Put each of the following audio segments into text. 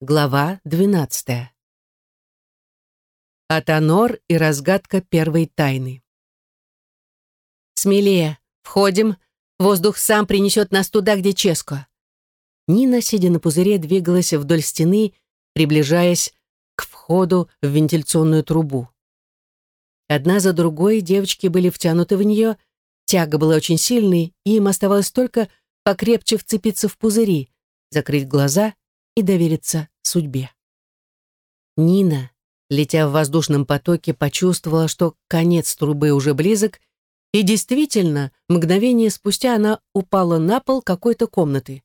Глава 12. Атонор и разгадка первой тайны. «Смелее! Входим! Воздух сам принесет нас туда, где Ческо!» Нина, сидя на пузыре, двигалась вдоль стены, приближаясь к входу в вентиляционную трубу. Одна за другой девочки были втянуты в нее, тяга была очень сильной, и им оставалось только покрепче вцепиться в пузыри, закрыть глаза и довериться судьбе. Нина, летя в воздушном потоке, почувствовала, что конец трубы уже близок, и действительно, мгновение спустя она упала на пол какой-то комнаты.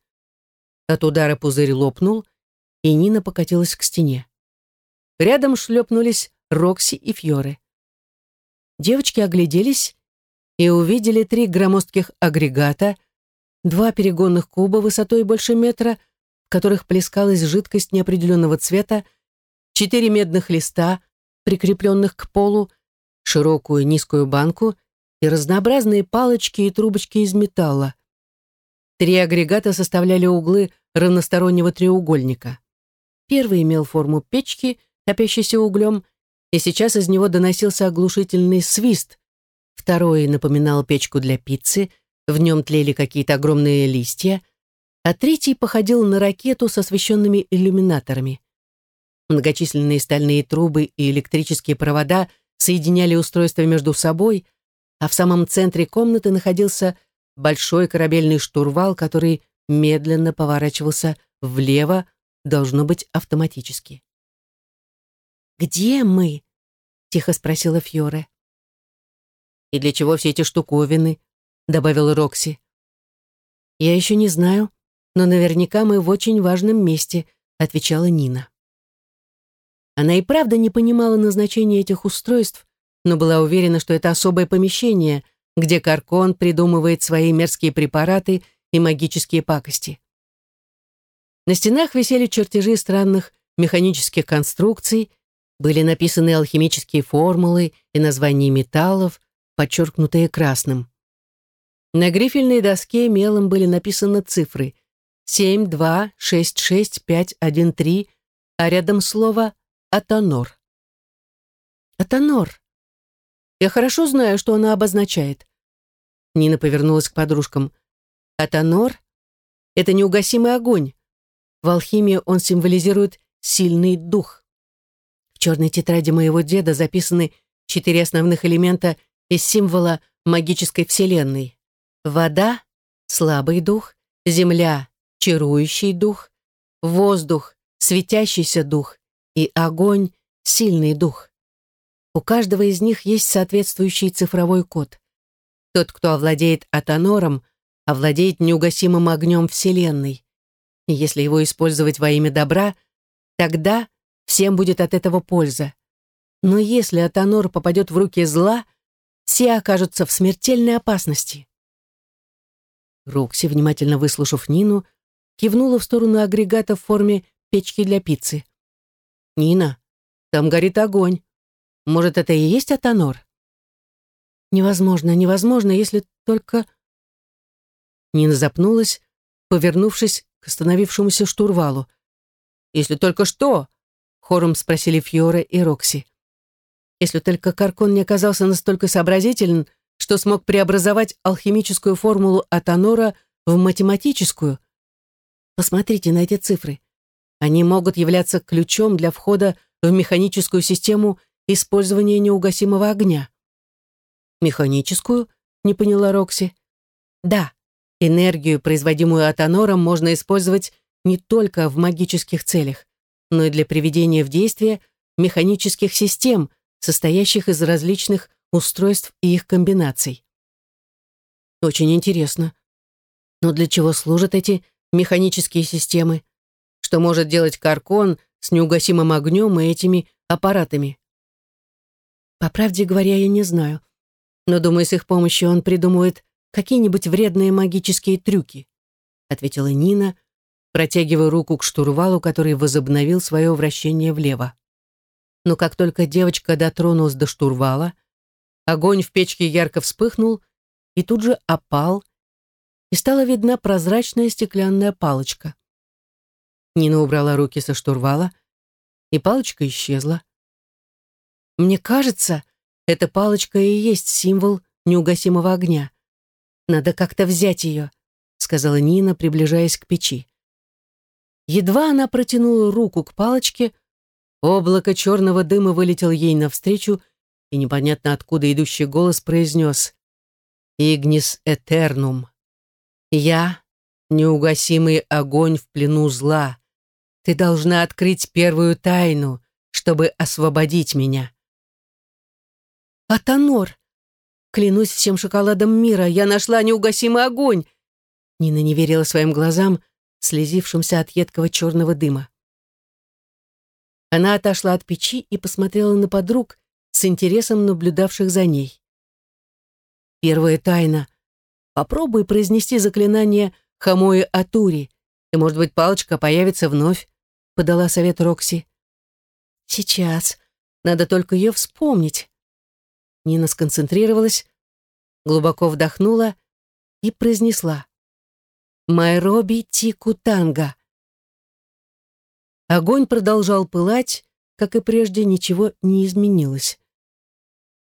От удара пузырь лопнул, и Нина покатилась к стене. Рядом шлепнулись Рокси и Фьоры. Девочки огляделись и увидели три громоздких агрегата, два перегонных куба высотой больше метра — которых плескалась жидкость неопределенного цвета, четыре медных листа, прикрепленных к полу, широкую низкую банку и разнообразные палочки и трубочки из металла. Три агрегата составляли углы равностороннего треугольника. Первый имел форму печки, топящейся углем, и сейчас из него доносился оглушительный свист. Второй напоминал печку для пиццы, в нем тлели какие-то огромные листья — а третий походил на ракету с освещенными иллюминаторами. Многочисленные стальные трубы и электрические провода соединяли устройства между собой, а в самом центре комнаты находился большой корабельный штурвал, который медленно поворачивался влево, должно быть автоматически. «Где мы?» — тихо спросила Фьоре. «И для чего все эти штуковины?» — добавила Рокси. «Я еще не знаю», но наверняка мы в очень важном месте», — отвечала Нина. Она и правда не понимала назначения этих устройств, но была уверена, что это особое помещение, где Каркон придумывает свои мерзкие препараты и магические пакости. На стенах висели чертежи странных механических конструкций, были написаны алхимические формулы и названия металлов, подчеркнутые красным. На грифельной доске мелом были написаны цифры 7266513, а рядом слово «Атонор». «Атонор». Я хорошо знаю, что она обозначает. Нина повернулась к подружкам. «Атонор — это неугасимый огонь. В алхимии он символизирует сильный дух. В черной тетради моего деда записаны четыре основных элемента из символа магической вселенной. Вода — слабый дух, земля чарующий дух, воздух, светящийся дух и огонь, сильный дух. У каждого из них есть соответствующий цифровой код. Тот, кто овладеет атонором, овладеет неугасимым огнем Вселенной. И если его использовать во имя добра, тогда всем будет от этого польза. Но если атонор попадет в руки зла, все окажутся в смертельной опасности. Рокси, внимательно выслушав Нину, кивнула в сторону агрегата в форме печки для пиццы. «Нина, там горит огонь. Может, это и есть Атонор?» «Невозможно, невозможно, если только...» Нина запнулась, повернувшись к остановившемуся штурвалу. «Если только что?» — хором спросили Фьоре и Рокси. «Если только Каркон не оказался настолько сообразителен, что смог преобразовать алхимическую формулу Атонора в математическую», Посмотрите на эти цифры. Они могут являться ключом для входа в механическую систему использования неугасимого огня. Механическую? Не поняла Рокси. Да, энергию, производимую атонором, можно использовать не только в магических целях, но и для приведения в действие механических систем, состоящих из различных устройств и их комбинаций. Очень интересно. Но для чего служат эти механические системы, что может делать Каркон с неугасимым огнем и этими аппаратами. По правде говоря, я не знаю, но думаю, с их помощью он придумывает какие-нибудь вредные магические трюки, ответила Нина, протягивая руку к штурвалу, который возобновил свое вращение влево. Но как только девочка дотронулась до штурвала, огонь в печке ярко вспыхнул и тут же опал, и стала видна прозрачная стеклянная палочка. Нина убрала руки со штурвала, и палочка исчезла. Мне кажется, эта палочка и есть символ неугасимого огня. Надо как-то взять ее, сказала Нина, приближаясь к печи. Едва она протянула руку к палочке, облако черного дыма вылетел ей навстречу, и непонятно откуда идущий голос произнес «Игнис Этернум». «Я — неугасимый огонь в плену зла. Ты должна открыть первую тайну, чтобы освободить меня». «Атонор! Клянусь всем шоколадом мира, я нашла неугасимый огонь!» Нина не верила своим глазам, слезившимся от едкого черного дыма. Она отошла от печи и посмотрела на подруг, с интересом наблюдавших за ней. Первая тайна. Попробуй произнести заклинание Хамои Атури, и, может быть, палочка появится вновь, подала совет Рокси. Сейчас. Надо только ее вспомнить. Нина сконцентрировалась, глубоко вдохнула и произнесла. «Майроби Тикутанга». Огонь продолжал пылать, как и прежде, ничего не изменилось.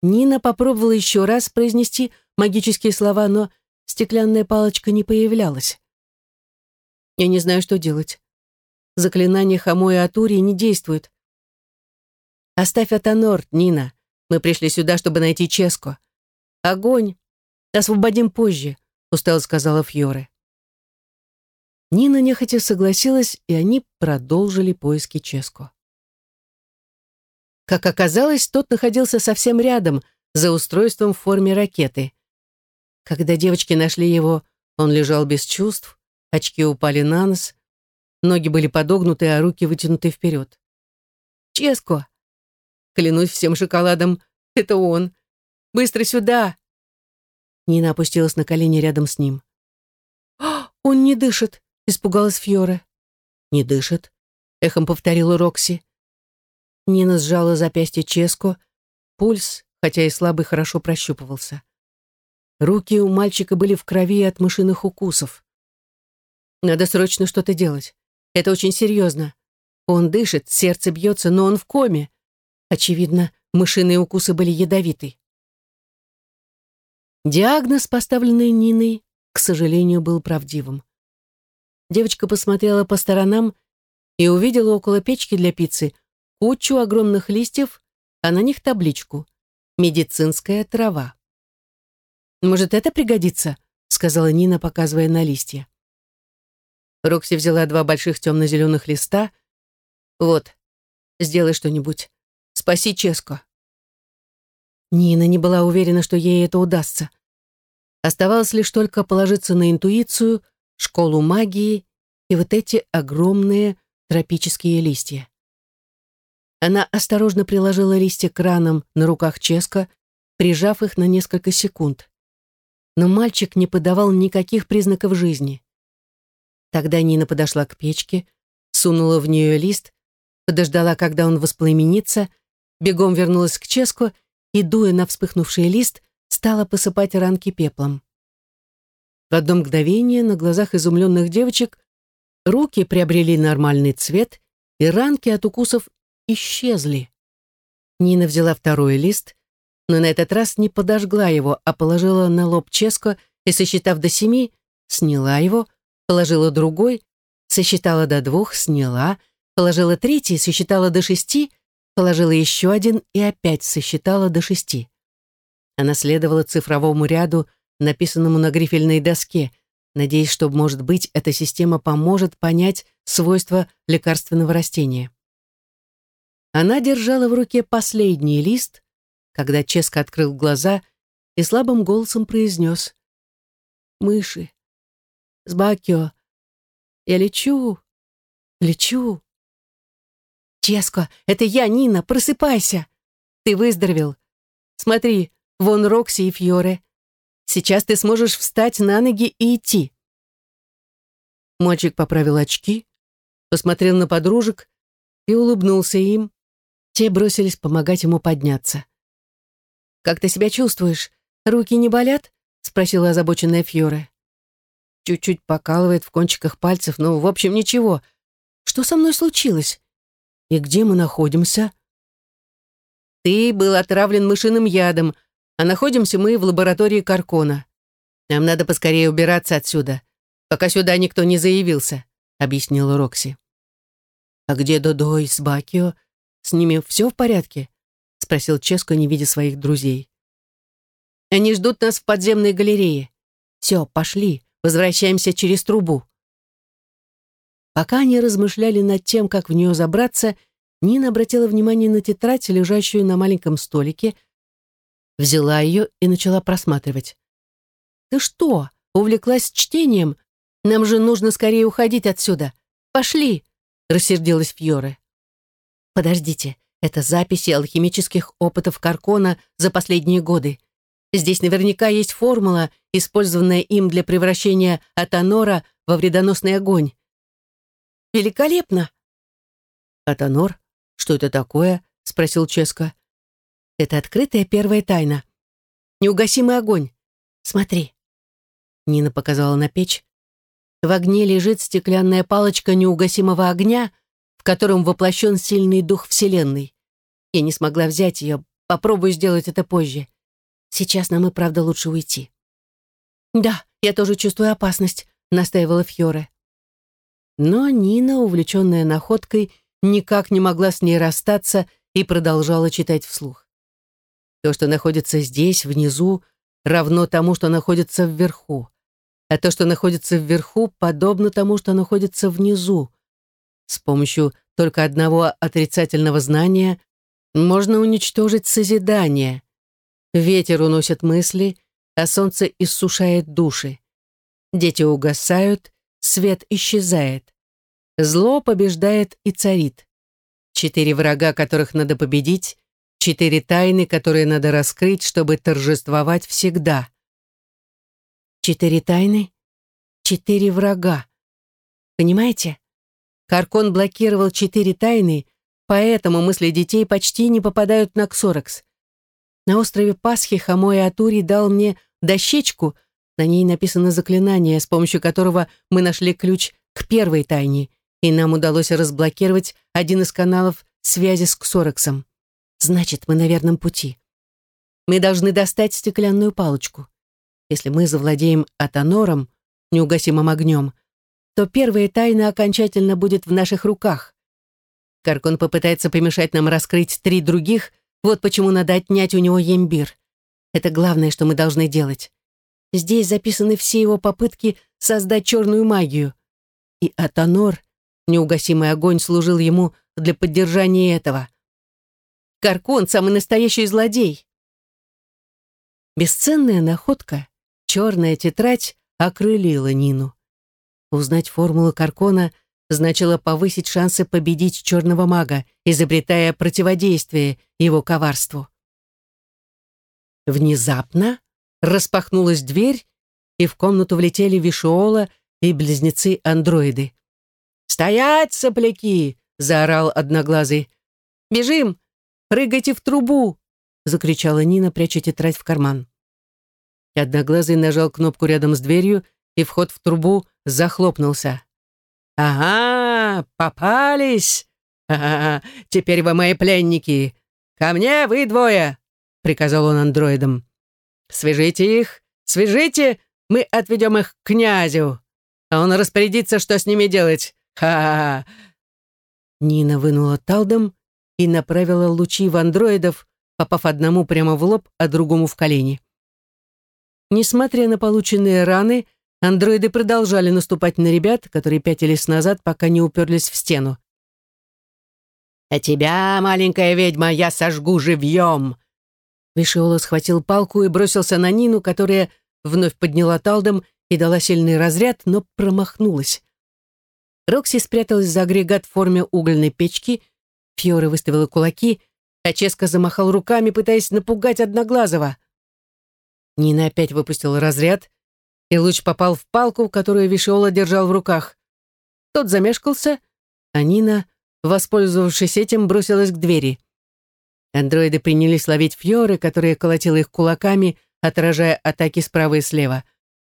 Нина попробовала еще раз произнести магические слова, но стеклянная палочка не появлялась. Я не знаю, что делать. Заклинание и Атури не действует. Оставь Атонор, Нина. Мы пришли сюда, чтобы найти Ческо. Огонь. Освободим позже, устало сказала Фьоре. Нина нехотя согласилась, и они продолжили поиски Ческо. Как оказалось, тот находился совсем рядом, за устройством в форме ракеты. Когда девочки нашли его, он лежал без чувств, очки упали на нос, ноги были подогнуты, а руки вытянуты вперед. «Ческо!» Клянусь всем шоколадом, это он! Быстро сюда!» Нина опустилась на колени рядом с ним. «А, «Он не дышит!» — испугалась Фьора. «Не дышит?» — эхом повторила Рокси. Нина сжала запястье Ческо. Пульс, хотя и слабый, хорошо прощупывался. Руки у мальчика были в крови от мышиных укусов. Надо срочно что-то делать. Это очень серьезно. Он дышит, сердце бьется, но он в коме. Очевидно, мышиные укусы были ядовиты. Диагноз, поставленный Ниной, к сожалению, был правдивым. Девочка посмотрела по сторонам и увидела около печки для пиццы кучу огромных листьев, а на них табличку «Медицинская трава». «Может, это пригодится?» — сказала Нина, показывая на листья. Рокси взяла два больших темно-зеленых листа. «Вот, сделай что-нибудь. Спаси Ческо». Нина не была уверена, что ей это удастся. Оставалось лишь только положиться на интуицию, школу магии и вот эти огромные тропические листья. Она осторожно приложила листья к ранам на руках Ческа, прижав их на несколько секунд. Но мальчик не подавал никаких признаков жизни. Тогда Нина подошла к печке, сунула в нее лист, подождала, когда он воспламенится, бегом вернулась к Ческу и, дуя на вспыхнувший лист, стала посыпать ранки пеплом. В одно мгновение на глазах изумленных девочек руки приобрели нормальный цвет, и ранки от укусов исчезли. Нина взяла второй лист, но на этот раз не подожгла его, а положила на лоб Ческо и, сосчитав до семи, сняла его, положила другой, сосчитала до двух, сняла, положила третий, сосчитала до шести, положила еще один и опять сосчитала до шести. Она следовала цифровому ряду, написанному на грифельной доске, надеясь, что, может быть, эта система поможет понять свойства лекарственного растения. Она держала в руке последний лист, когда Ческа открыл глаза и слабым голосом произнес «Мыши! Сбакио! Я лечу! Лечу!» «Ческо, это я, Нина, просыпайся! Ты выздоровел! Смотри, вон Рокси и Фьоре. Сейчас ты сможешь встать на ноги и идти!» Мальчик поправил очки, посмотрел на подружек и улыбнулся им, те бросились помогать ему подняться. «Как ты себя чувствуешь? Руки не болят?» — спросила озабоченная Фьоре. Чуть-чуть покалывает в кончиках пальцев, но, в общем, ничего. Что со мной случилось? И где мы находимся? Ты был отравлен мышиным ядом, а находимся мы в лаборатории Каркона. Нам надо поскорее убираться отсюда, пока сюда никто не заявился», — объяснила Рокси. «А где Додо и Сбакио? С ними все в порядке?» — спросил Ческо, не видя своих друзей. «Они ждут нас в подземной галерее. Все, пошли, возвращаемся через трубу». Пока они размышляли над тем, как в нее забраться, Нина обратила внимание на тетрадь, лежащую на маленьком столике, взяла ее и начала просматривать. «Ты что, увлеклась чтением? Нам же нужно скорее уходить отсюда. Пошли!» — рассердилась Фьоре. «Подождите, это записи алхимических опытов Каркона за последние годы. Здесь наверняка есть формула, использованная им для превращения атонора во вредоносный огонь. Великолепно!» «Атонор? Что это такое?» — спросил Ческо. «Это открытая первая тайна. Неугасимый огонь. Смотри». Нина показала на печь. В огне лежит стеклянная палочка неугасимого огня, в котором воплощен сильный дух Вселенной. Я не смогла взять ее, попробую сделать это позже. Сейчас нам и правда лучше уйти. «Да, я тоже чувствую опасность», — настаивала Фьоре. Но Нина, увлеченная находкой, никак не могла с ней расстаться и продолжала читать вслух. То, что находится здесь, внизу, равно тому, что находится вверху. А то, что находится вверху, подобно тому, что находится внизу. С помощью только одного отрицательного знания можно уничтожить созидание. Ветер уносит мысли, а солнце иссушает души. Дети угасают, свет исчезает. Зло побеждает и царит. Четыре врага, которых надо победить, четыре тайны, которые надо раскрыть, чтобы торжествовать всегда. Четыре тайны, четыре врага. Понимаете? Каркон блокировал четыре тайны, поэтому мысли детей почти не попадают на Ксоракс. На острове Пасхи Хамой Атури дал мне дощечку, на ней написано заклинание, с помощью которого мы нашли ключ к первой тайне, и нам удалось разблокировать один из каналов связи с Ксораксом. Значит, мы на верном пути. Мы должны достать стеклянную палочку. Если мы завладеем Атонором, неугасимым огнем, то первая тайна окончательно будет в наших руках. Каркон попытается помешать нам раскрыть три других, вот почему надо отнять у него ембир. Это главное, что мы должны делать. Здесь записаны все его попытки создать черную магию. И Атонор, неугасимый огонь, служил ему для поддержания этого. Каркон — самый настоящий злодей. Бесценная находка, черная тетрадь, окрылила Нину. Узнать формулу Каркона значило повысить шансы победить черного мага, изобретая противодействие его коварству. Внезапно распахнулась дверь, и в комнату влетели Вишуола и близнецы-андроиды. «Стоять, сопляки!» — заорал Одноглазый. «Бежим! Прыгайте в трубу!» — закричала Нина, пряча тетрадь в карман. Одноглазый нажал кнопку рядом с дверью, и вход в трубу захлопнулся. «Ага, попались! Ага, теперь вы мои пленники! Ко мне вы двое!» — приказал он андроидам. «Свяжите их, свяжите, мы отведем их к князю, а он распорядится, что с ними делать. Ха-ха-ха!» Нина вынула талдом и направила лучи в андроидов, попав одному прямо в лоб, а другому в колени. Несмотря на полученные раны, андроиды продолжали наступать на ребят, которые пятились назад, пока не уперлись в стену. «А тебя, маленькая ведьма, я сожгу живьем!» Вишиола схватил палку и бросился на Нину, которая вновь подняла талдом и дала сильный разряд, но промахнулась. Рокси спряталась за агрегат в форме угольной печки, Фьора выставила кулаки, а Ческа замахал руками, пытаясь напугать Одноглазого. Нина опять выпустила разряд, и луч попал в палку, которую Вишиола держал в руках. Тот замешкался, а Нина, воспользовавшись этим, бросилась к двери. Андроиды принялись ловить фьоры, которые колотила их кулаками, отражая атаки справа и слева.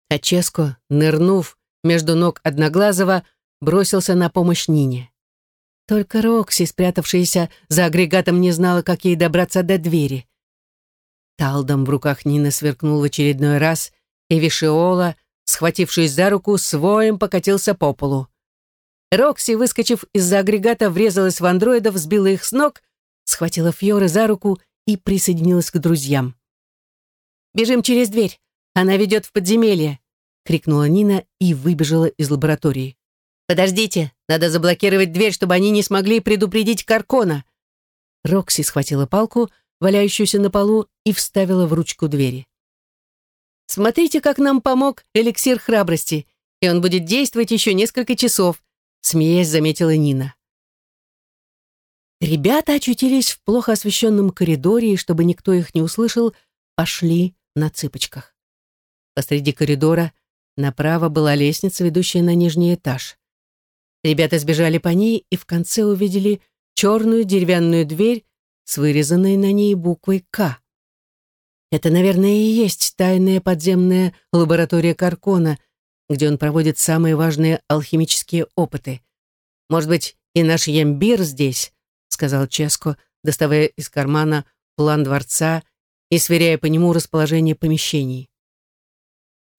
А Ческо, нырнув между ног Одноглазого, бросился на помощь Нине. Только Рокси, спрятавшаяся за агрегатом, не знала, как ей добраться до двери. Талдом в руках Нины сверкнул в очередной раз, и Вишиола, схватившись за руку, своим покатился по полу. Рокси, выскочив из-за агрегата, врезалась в андроидов, сбила их с ног, схватила Фьоры за руку и присоединилась к друзьям. «Бежим через дверь! Она ведет в подземелье!» — крикнула Нина и выбежала из лаборатории. «Подождите, надо заблокировать дверь, чтобы они не смогли предупредить Каркона!» Рокси схватила палку, валяющуюся на полу, и вставила в ручку двери. «Смотрите, как нам помог эликсир храбрости, и он будет действовать еще несколько часов», смеясь, заметила Нина. Ребята очутились в плохо освещенном коридоре, и чтобы никто их не услышал, пошли на цыпочках. Посреди коридора направо была лестница, ведущая на нижний этаж. Ребята сбежали по ней и в конце увидели черную деревянную дверь с вырезанной на ней буквой «К». Это, наверное, и есть тайная подземная лаборатория Каркона, где он проводит самые важные алхимические опыты. Может быть, и наш Ямбир здесь, сказал Ческо, доставая из кармана план дворца и сверяя по нему расположение помещений.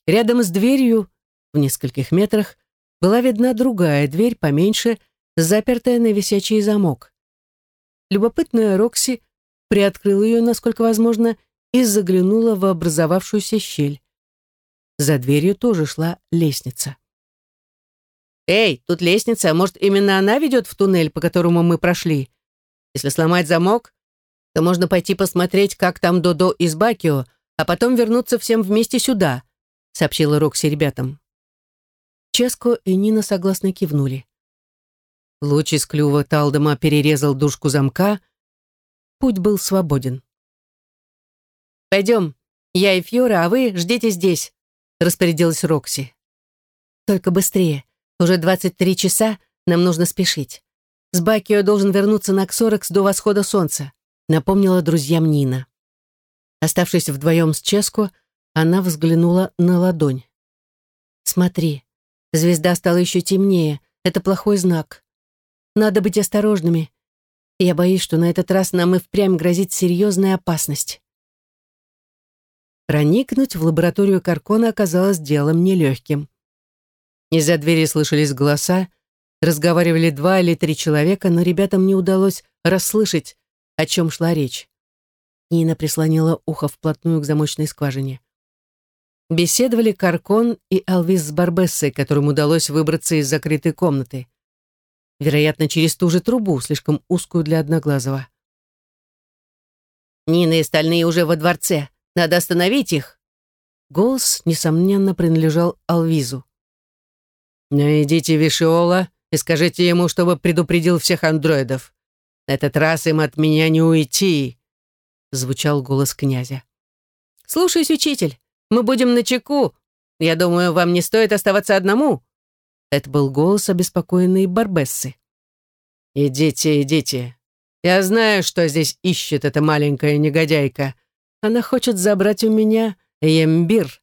Рядом с дверью, в нескольких метрах, была видна другая дверь, поменьше, запертая на висячий замок. Любопытная Рокси приоткрыла ее, насколько возможно, и заглянула в образовавшуюся щель. За дверью тоже шла лестница. «Эй, тут лестница, может, именно она ведет в туннель, по которому мы прошли? Если сломать замок, то можно пойти посмотреть, как там Додо и Бакио, а потом вернуться всем вместе сюда», сообщила Рокси ребятам. Ческо и Нина согласно кивнули. Луч из клюва Талдома перерезал дужку замка. Путь был свободен. «Пойдем, я и Фьора, а вы ждите здесь», распорядилась Рокси. «Только быстрее. Уже 23 часа, нам нужно спешить. С Бакио должен вернуться на Ксорекс до восхода солнца», напомнила друзьям Нина. Оставшись вдвоем с Ческо, она взглянула на ладонь. «Смотри, Звезда стала еще темнее. Это плохой знак. Надо быть осторожными. Я боюсь, что на этот раз нам и впрямь грозит серьезная опасность. Проникнуть в лабораторию Каркона оказалось делом нелегким. Из-за двери слышались голоса, разговаривали два или три человека, но ребятам не удалось расслышать, о чем шла речь. Нина прислонила ухо вплотную к замочной скважине беседовали Каркон и Алвис с Барбессой, которым удалось выбраться из закрытой комнаты. Вероятно, через ту же трубу, слишком узкую для Одноглазого. «Нина и остальные уже во дворце. Надо остановить их!» Голос, несомненно, принадлежал Алвизу. «Найдите Вишиола и скажите ему, чтобы предупредил всех андроидов. На этот раз им от меня не уйти!» Звучал голос князя. «Слушаюсь, учитель!» Мы будем на чеку. Я думаю, вам не стоит оставаться одному». Это был голос обеспокоенной Барбессы. «Идите, идите. Я знаю, что здесь ищет эта маленькая негодяйка. Она хочет забрать у меня Ембир,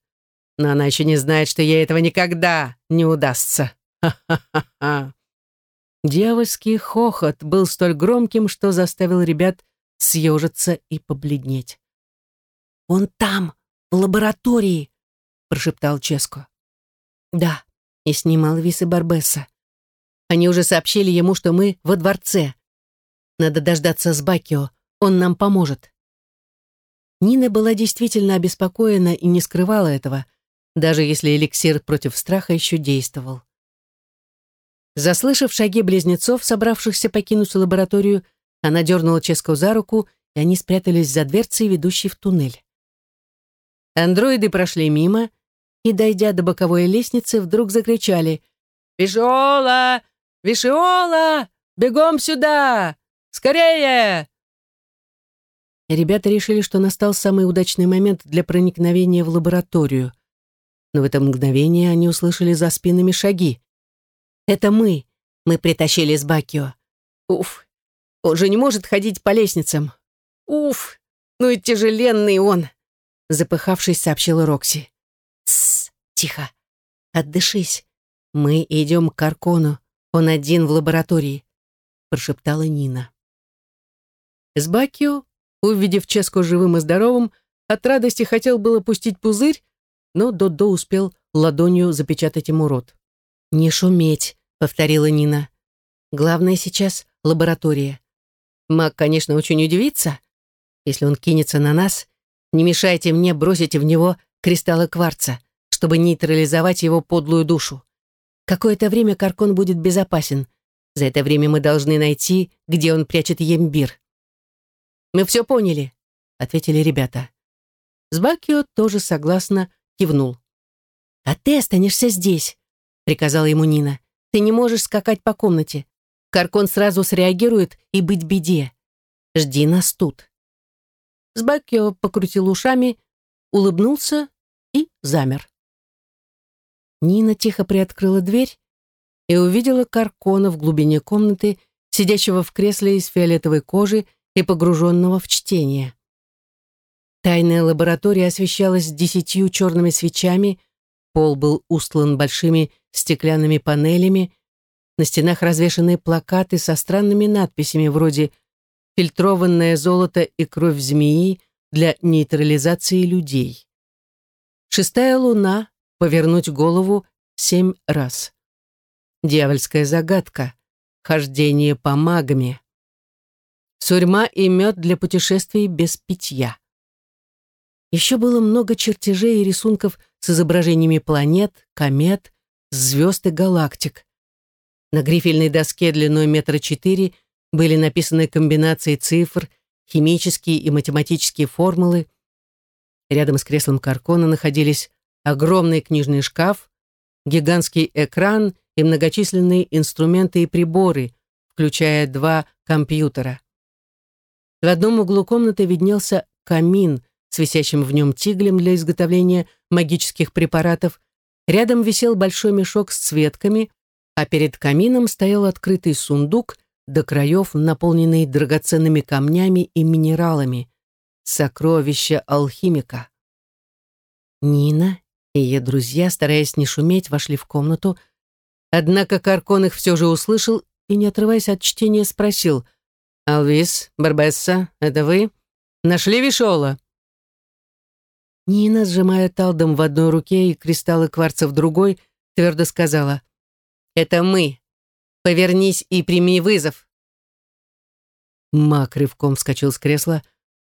но она еще не знает, что ей этого никогда не удастся. Ха-ха-ха-ха». Дьявольский хохот был столь громким, что заставил ребят съежиться и побледнеть. «Он там!» в лаборатории», — прошептал Ческо. «Да, и снимал Висы Барбесса. Они уже сообщили ему, что мы во дворце. Надо дождаться с Бакио, он нам поможет». Нина была действительно обеспокоена и не скрывала этого, даже если эликсир против страха еще действовал. Заслышав шаги близнецов, собравшихся покинуть лабораторию, она дернула Ческо за руку, и они спрятались за дверцей, ведущей в туннель. Андроиды прошли мимо и, дойдя до боковой лестницы, вдруг закричали «Вишиола! Вишиола! Бегом сюда! Скорее!» Ребята решили, что настал самый удачный момент для проникновения в лабораторию. Но в это мгновение они услышали за спинами шаги. «Это мы! Мы притащили с Бакио! Уф! Он же не может ходить по лестницам! Уф! Ну и тяжеленный он!» запыхавшись, сообщила Рокси. «Тссс, тихо. Отдышись. Мы идем к Аркону. Он один в лаборатории. прошептала Нина. Сбакио, увидев Ческо живым и здоровым, от радости хотел было пустить пузырь, но Додо успел ладонью запечатать ему рот. «Не шуметь», — повторила Нина. «Главное сейчас — лаборатория. Маг, конечно, очень удивится. Если он кинется на нас, не мешайте мне бросить в него кристаллы кварца, чтобы нейтрализовать его подлую душу. Какое-то время Каркон будет безопасен. За это время мы должны найти, где он прячет ембир. «Мы все поняли», — ответили ребята. Сбакио тоже согласно кивнул. «А ты останешься здесь», — приказала ему Нина. «Ты не можешь скакать по комнате. Каркон сразу среагирует и быть беде. Жди нас тут». Сбакио покрутил ушами, улыбнулся и замер. Нина тихо приоткрыла дверь и увидела Каркона в глубине комнаты, сидящего в кресле из фиолетовой кожи и погруженного в чтение. Тайная лаборатория освещалась десятью черными свечами, пол был устлан большими стеклянными панелями, на стенах развешаны плакаты со странными надписями вроде «Фильтрованное золото и кровь змеи для нейтрализации людей». Шестая луна повернуть голову семь раз. Дьявольская загадка. Хождение по магме. Сурьма и мед для путешествий без питья. Еще было много чертежей и рисунков с изображениями планет, комет, звезд и галактик. На грифельной доске длиной метра четыре были написаны комбинации цифр, химические и математические формулы. Рядом с креслом Каркона находились огромный книжный шкаф, гигантский экран и многочисленные инструменты и приборы, включая два компьютера. В одном углу комнаты виднелся камин с висящим в нем тиглем для изготовления магических препаратов, рядом висел большой мешок с цветками, а перед камином стоял открытый сундук до краев, наполненный драгоценными камнями и минералами. Сокровище алхимика. Нина и ее друзья, стараясь не шуметь, вошли в комнату. Однако Каркон их все же услышал и, не отрываясь от чтения, спросил «Алвис, Барбесса, это вы? Нашли Вишола?» Нина, сжимая талдом в одной руке и кристаллы кварца в другой, твердо сказала «Это мы. Повернись и прими вызов». Мак рывком вскочил с кресла,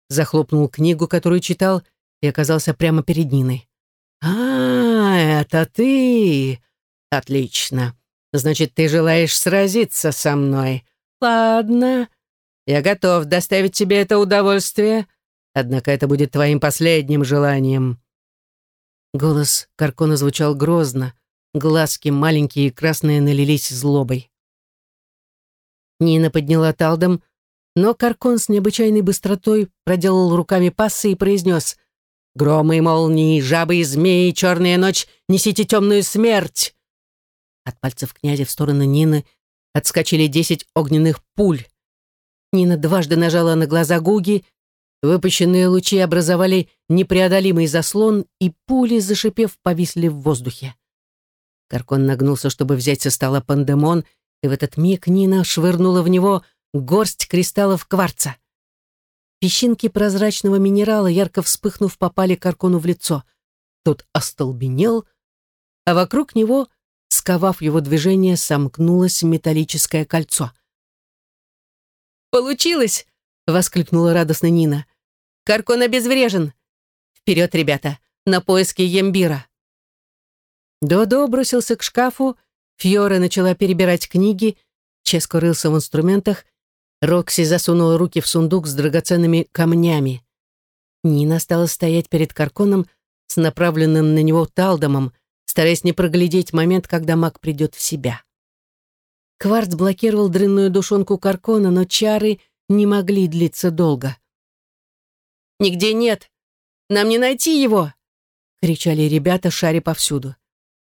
захлопнул книгу, которую читал, и оказался прямо перед Ниной. «А, это ты! Отлично. Значит, ты желаешь сразиться со мной. Ладно, я готов доставить тебе это удовольствие, однако это будет твоим последним желанием». Голос Каркона звучал грозно, глазки маленькие и красные налились злобой. Нина подняла талдом, но Каркон с необычайной быстротой проделал руками пассы и произнес Громы и молнии, жабы и змеи, черная ночь, несите темную смерть!» От пальцев князя в сторону Нины отскочили десять огненных пуль. Нина дважды нажала на глаза Гуги, выпущенные лучи образовали непреодолимый заслон, и пули, зашипев, повисли в воздухе. Каркон нагнулся, чтобы взять со стола пандемон, и в этот миг Нина швырнула в него горсть кристаллов кварца. Песчинки прозрачного минерала, ярко вспыхнув, попали Каркону в лицо. Тот остолбенел, а вокруг него, сковав его движение, сомкнулось металлическое кольцо. «Получилось!» — воскликнула радостно Нина. «Каркон обезврежен! Вперед, ребята, на поиски Ембира!» Додо бросился к шкафу, Фьора начала перебирать книги, Ческо рылся в инструментах, Рокси засунула руки в сундук с драгоценными камнями. Нина стала стоять перед Карконом с направленным на него талдомом, стараясь не проглядеть момент, когда маг придет в себя. Кварц блокировал дрянную душонку Каркона, но чары не могли длиться долго. «Нигде нет! Нам не найти его!» — кричали ребята, шаре повсюду.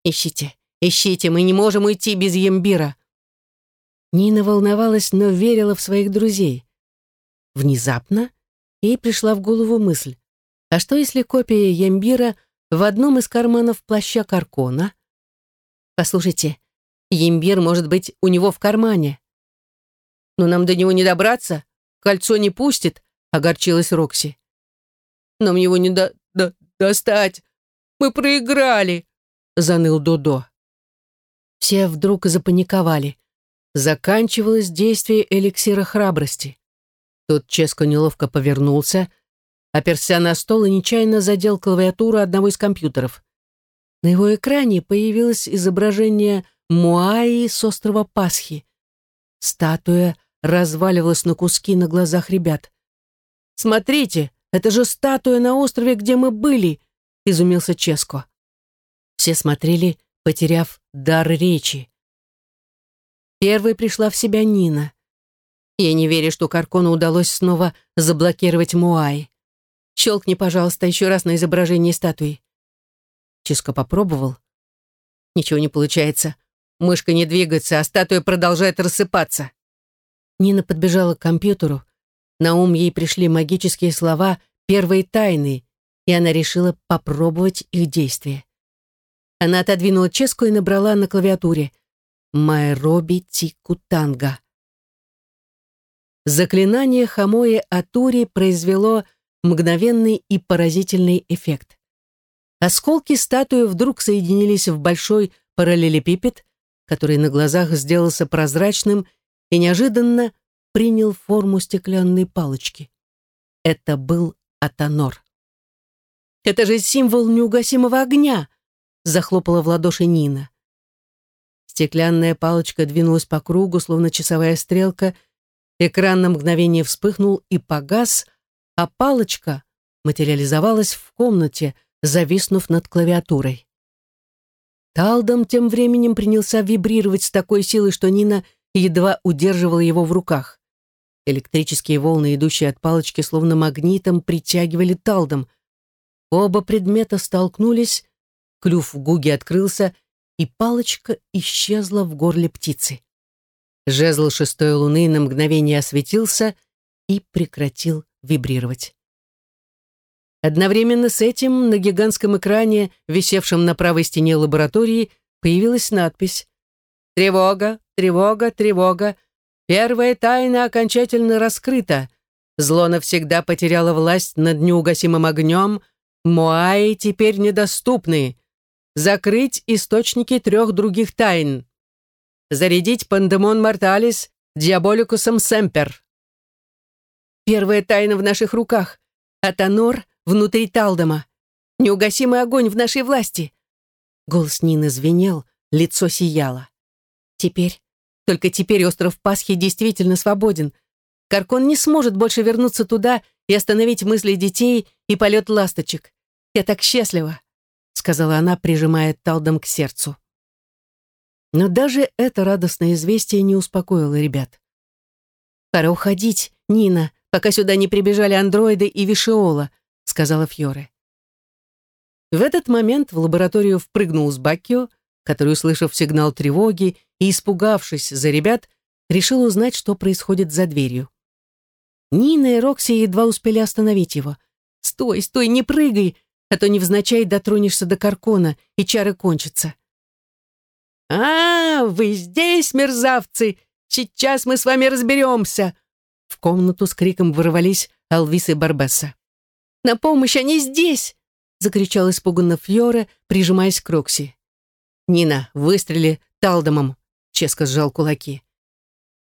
«Ищите, ищите, мы не можем уйти без Ембира!» Нина волновалась, но верила в своих друзей. Внезапно ей пришла в голову мысль, а что если копия Ямбира в одном из карманов плаща Каркона? Послушайте, Ямбир может быть у него в кармане. «Но нам до него не добраться, кольцо не пустит», — огорчилась Рокси. «Нам его не до до достать, мы проиграли», — заныл Додо. Все вдруг запаниковали. Заканчивалось действие эликсира храбрости. Тут Ческо неловко повернулся, оперся на стол и нечаянно задел клавиатуру одного из компьютеров. На его экране появилось изображение Муаи с острова Пасхи. Статуя разваливалась на куски на глазах ребят. «Смотрите, это же статуя на острове, где мы были!» — изумился Ческо. Все смотрели, потеряв дар речи. Первой пришла в себя Нина. Я не верю, что Каркону удалось снова заблокировать Муай. Щелкни, пожалуйста, еще раз на изображении статуи. Чиско попробовал. Ничего не получается. Мышка не двигается, а статуя продолжает рассыпаться. Нина подбежала к компьютеру. На ум ей пришли магические слова первой тайны, и она решила попробовать их действие. Она отодвинула ческу и набрала на клавиатуре «Майроби Тикутанга». Заклинание Хамои Атури произвело мгновенный и поразительный эффект. Осколки статуи вдруг соединились в большой параллелепипед, который на глазах сделался прозрачным и неожиданно принял форму стеклянной палочки. Это был Атонор. «Это же символ неугасимого огня!» захлопала в ладоши Нина. Стеклянная палочка двинулась по кругу, словно часовая стрелка. Экран на мгновение вспыхнул и погас, а палочка материализовалась в комнате, зависнув над клавиатурой. Талдом тем временем принялся вибрировать с такой силой, что Нина едва удерживала его в руках. Электрические волны, идущие от палочки, словно магнитом, притягивали Талдом. Оба предмета столкнулись, клюв Гуги открылся, и палочка исчезла в горле птицы. Жезл шестой луны на мгновение осветился и прекратил вибрировать. Одновременно с этим на гигантском экране, висевшем на правой стене лаборатории, появилась надпись «Тревога, тревога, тревога! Первая тайна окончательно раскрыта. Зло навсегда потеряло власть над неугасимым огнем. Моаи теперь недоступны закрыть источники трех других тайн, зарядить пандемон морталис диаболикусом семпер. Первая тайна в наших руках, а Танор внутри Талдома. Неугасимый огонь в нашей власти. Голос Нины звенел, лицо сияло. Теперь, только теперь остров Пасхи действительно свободен. Каркон не сможет больше вернуться туда и остановить мысли детей и полет ласточек. Я так счастлива сказала она, прижимая Талдом к сердцу. Но даже это радостное известие не успокоило ребят. «Пора уходить, Нина, пока сюда не прибежали андроиды и Вишиола», сказала Фьоре. В этот момент в лабораторию впрыгнул Сбакио, который, услышав сигнал тревоги и испугавшись за ребят, решил узнать, что происходит за дверью. Нина и Рокси едва успели остановить его. «Стой, стой, не прыгай!» а то невзначай дотронешься до каркона, и чары кончатся. «А, вы здесь, мерзавцы! Сейчас мы с вами разберемся!» В комнату с криком ворвались Алвис и Барбесса. «На помощь, они здесь!» — закричал испуганно Фьоре, прижимаясь к Рокси. «Нина, выстрели талдомом!» — Ческо сжал кулаки.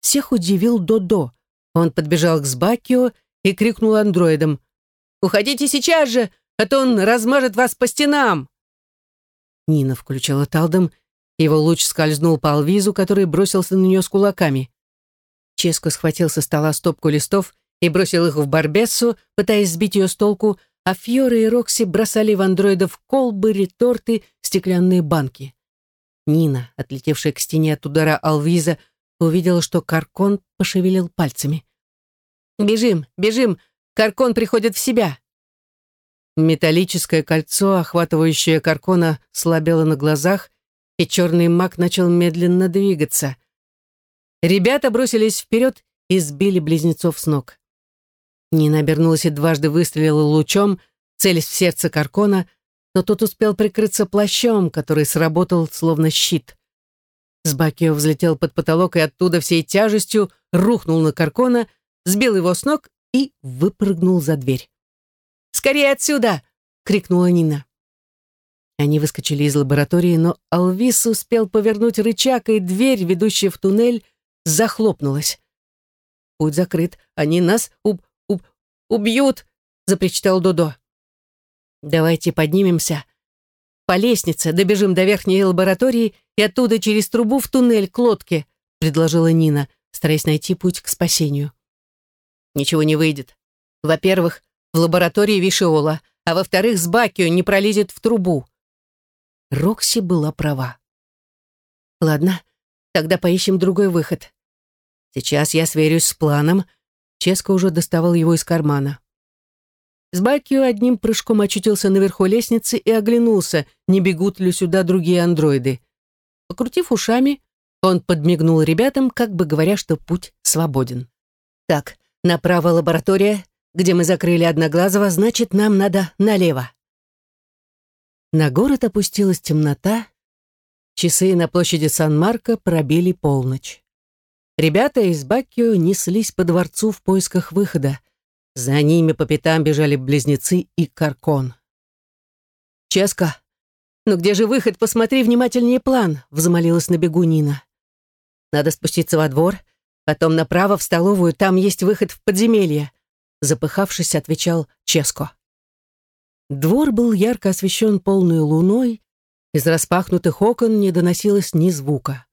Всех удивил Додо. Он подбежал к Сбакио и крикнул андроидам. «Уходите сейчас же! а то он размажет вас по стенам!» Нина включила талдом, его луч скользнул по Алвизу, который бросился на нее с кулаками. Ческо схватил со стола стопку листов и бросил их в Барбессу, пытаясь сбить ее с толку, а Фьоры и Рокси бросали в андроидов колбы, реторты, стеклянные банки. Нина, отлетевшая к стене от удара Алвиза, увидела, что Каркон пошевелил пальцами. «Бежим, бежим! Каркон приходит в себя!» Металлическое кольцо, охватывающее Каркона, слабело на глазах, и черный маг начал медленно двигаться. Ребята бросились вперед и сбили близнецов с ног. Нина обернулась и дважды выстрелила лучом, целясь в сердце Каркона, но тот успел прикрыться плащом, который сработал словно щит. Сбакио взлетел под потолок и оттуда всей тяжестью рухнул на Каркона, сбил его с ног и выпрыгнул за дверь. «Скорее отсюда!» — крикнула Нина. Они выскочили из лаборатории, но Алвис успел повернуть рычаг, и дверь, ведущая в туннель, захлопнулась. «Путь закрыт. Они нас уб убьют!» — запричитал Додо. «Давайте поднимемся. По лестнице добежим до верхней лаборатории и оттуда через трубу в туннель к лодке», — предложила Нина, стараясь найти путь к спасению. «Ничего не выйдет. Во-первых, в лаборатории Вишиола, а во-вторых, с Бакио не пролезет в трубу». Рокси была права. «Ладно, тогда поищем другой выход. Сейчас я сверюсь с планом». Ческо уже доставал его из кармана. Сбакио одним прыжком очутился наверху лестницы и оглянулся, не бегут ли сюда другие андроиды. Покрутив ушами, он подмигнул ребятам, как бы говоря, что путь свободен. «Так, направо лаборатория, где мы закрыли Одноглазого, значит, нам надо налево». На город опустилась темнота, часы на площади Сан-Марко пробили полночь. Ребята из Баккио неслись по дворцу в поисках выхода. За ними по пятам бежали близнецы и Каркон. «Ческа, ну где же выход? Посмотри внимательнее план», — взмолилась на бегу Нина. «Надо спуститься во двор, потом направо в столовую, там есть выход в подземелье», — запыхавшись, отвечал Ческо. Двор был ярко освещен полной луной, из распахнутых окон не доносилось ни звука.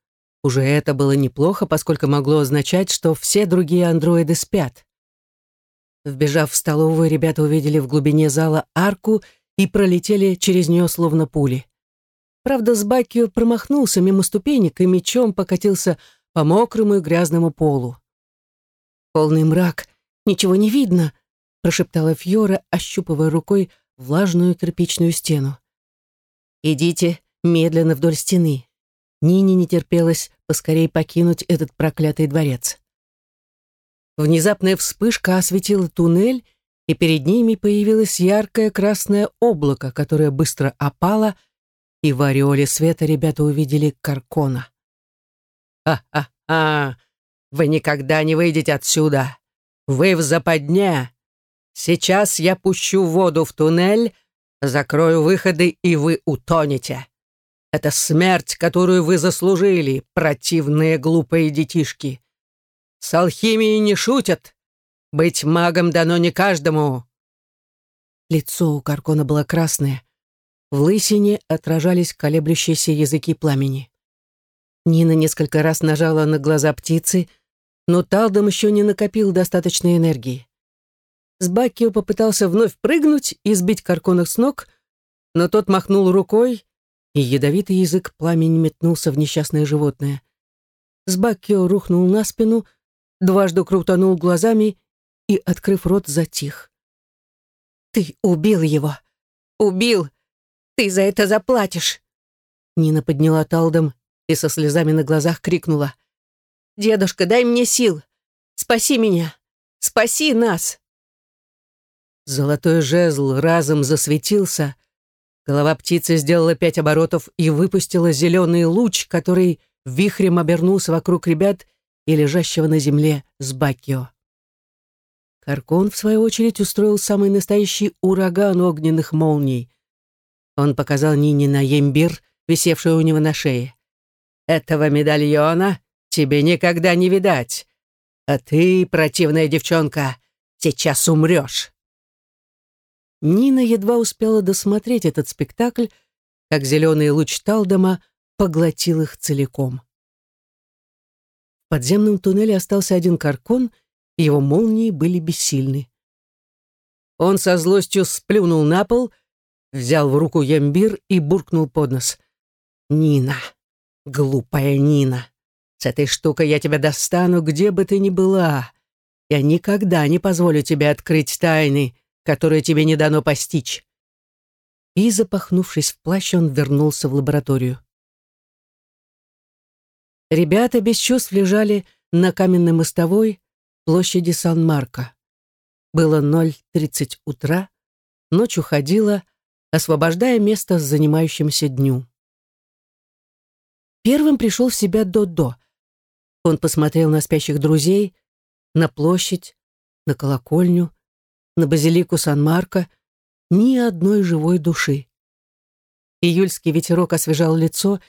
Уже это было неплохо, поскольку могло означать, что все другие андроиды спят. Вбежав в столовую, ребята увидели в глубине зала арку и пролетели через нее словно пули. Правда, Сбакио промахнулся мимо ступенек и мечом покатился по мокрому и грязному полу. «Полный мрак, ничего не видно», — прошептала Фьора, ощупывая рукой влажную кирпичную стену. «Идите медленно вдоль стены. Нине не терпелось поскорей покинуть этот проклятый дворец. Внезапная вспышка осветила туннель, и перед ними появилось яркое красное облако, которое быстро опало, и в ореоле света ребята увидели Каркона. «Ха-ха-ха! Вы никогда не выйдете отсюда! Вы в западне! Сейчас я пущу воду в туннель, закрою выходы, и вы утонете!» Это смерть, которую вы заслужили, противные глупые детишки. С алхимией не шутят. Быть магом дано не каждому. Лицо у Каркона было красное. В лысине отражались колеблющиеся языки пламени. Нина несколько раз нажала на глаза птицы, но Талдом еще не накопил достаточной энергии. Сбакио попытался вновь прыгнуть и сбить Каркона с ног, но тот махнул рукой, и ядовитый язык пламени метнулся в несчастное животное. Сбаккио рухнул на спину, дважды крутанул глазами и, открыв рот, затих. «Ты убил его! Убил! Ты за это заплатишь!» Нина подняла талдом и со слезами на глазах крикнула. «Дедушка, дай мне сил! Спаси меня! Спаси нас!» Золотой жезл разом засветился, Голова птицы сделала пять оборотов и выпустила зеленый луч, который вихрем обернулся вокруг ребят и лежащего на земле с Бакио. Каркон, в свою очередь, устроил самый настоящий ураган огненных молний. Он показал Нине на ембир, висевший у него на шее. «Этого медальона тебе никогда не видать. А ты, противная девчонка, сейчас умрешь». Нина едва успела досмотреть этот спектакль, как зеленый луч Талдома поглотил их целиком. В подземном туннеле остался один каркон, и его молнии были бессильны. Он со злостью сплюнул на пол, взял в руку ямбир и буркнул под нос. «Нина, глупая Нина, с этой штукой я тебя достану, где бы ты ни была. Я никогда не позволю тебе открыть тайны, которое тебе не дано постичь». И, запахнувшись в плащ, он вернулся в лабораторию. Ребята без чувств лежали на каменной мостовой площади Сан-Марко. Было 0.30 утра, ночь уходила, освобождая место с занимающимся дню. Первым пришел в себя Додо. Он посмотрел на спящих друзей, на площадь, на колокольню, на базилику Сан-Марко, ни одной живой души. Июльский ветерок освежал лицо,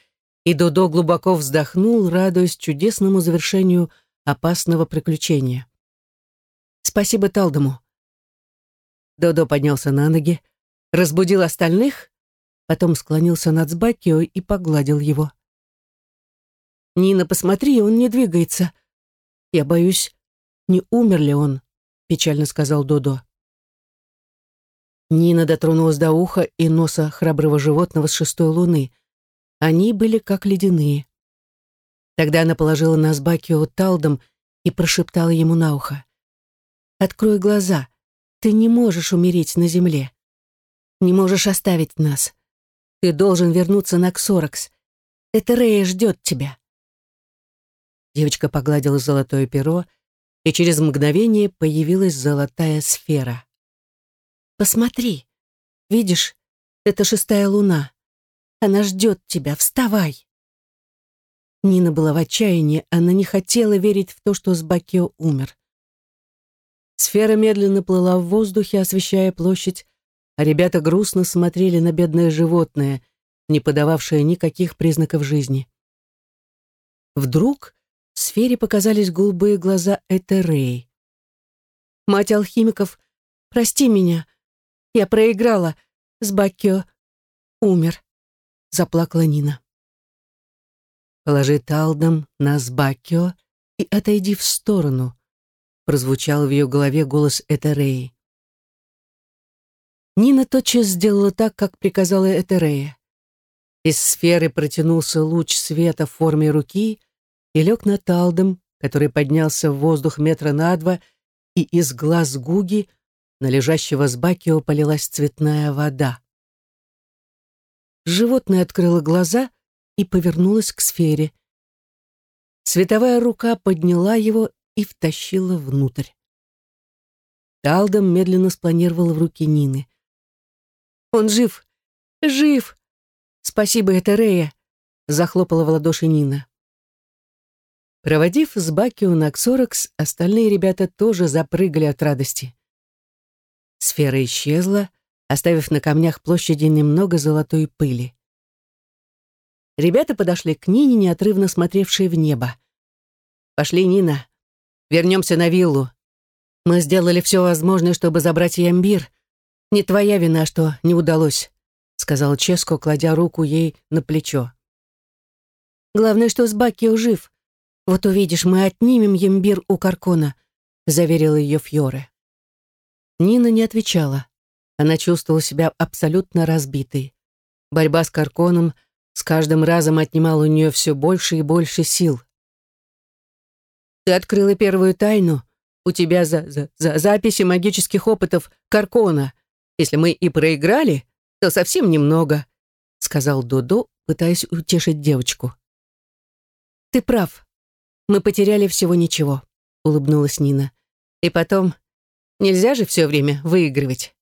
и Додо глубоко вздохнул, радуясь чудесному завершению опасного приключения. «Спасибо Талдому». Додо поднялся на ноги, разбудил остальных, потом склонился над Сбакио и погладил его. «Нина, посмотри, он не двигается. Я боюсь, не умер ли он?» — печально сказал Додо. Нина дотронулась до уха и носа храброго животного с шестой луны. Они были как ледяные. Тогда она положила на Сбакио талдом и прошептала ему на ухо. «Открой глаза. Ты не можешь умереть на земле. Не можешь оставить нас. Ты должен вернуться на Ксоракс. Это Рея ждет тебя». Девочка погладила золотое перо, и через мгновение появилась золотая сфера. «Посмотри. Видишь, это шестая луна. Она ждет тебя. Вставай!» Нина была в отчаянии, она не хотела верить в то, что Сбакео умер. Сфера медленно плыла в воздухе, освещая площадь, а ребята грустно смотрели на бедное животное, не подававшее никаких признаков жизни. Вдруг в сфере показались голубые глаза Этерей. «Мать алхимиков, прости меня. Я проиграла. Сбакио умер», — заплакала Нина. «Положи талдом на Сбакио и отойди в сторону», — прозвучал в ее голове голос Этереи. Нина тотчас сделала так, как приказала Этерея. Из сферы протянулся луч света в форме руки и лег на талдом, который поднялся в воздух метра на два, и из глаз Гуги на лежащего с Бакио полилась цветная вода. Животное открыло глаза и повернулось к сфере. Световая рука подняла его и втащила внутрь. Талдом медленно спланировал в руки Нины. Он жив! Жив! Спасибо, это Рея!» Захлопала в ладоши Нина. Проводив с Бакио на Ксоракс, остальные ребята тоже запрыгали от радости. Сфера исчезла, оставив на камнях площади немного золотой пыли. Ребята подошли к Нине, неотрывно смотревшей в небо. «Пошли, Нина. Вернемся на виллу. Мы сделали все возможное, чтобы забрать ямбир, «Не твоя вина, что не удалось», — сказал Ческо, кладя руку ей на плечо. «Главное, что с Бакио жив. Вот увидишь, мы отнимем ембир у Каркона», — заверила ее Фьоре. Нина не отвечала. Она чувствовала себя абсолютно разбитой. Борьба с Карконом с каждым разом отнимала у нее все больше и больше сил. «Ты открыла первую тайну. У тебя за, за, за записи магических опытов Каркона», если мы и проиграли, то совсем немного», — сказал Додо, пытаясь утешить девочку. «Ты прав. Мы потеряли всего ничего», — улыбнулась Нина. «И потом, нельзя же все время выигрывать».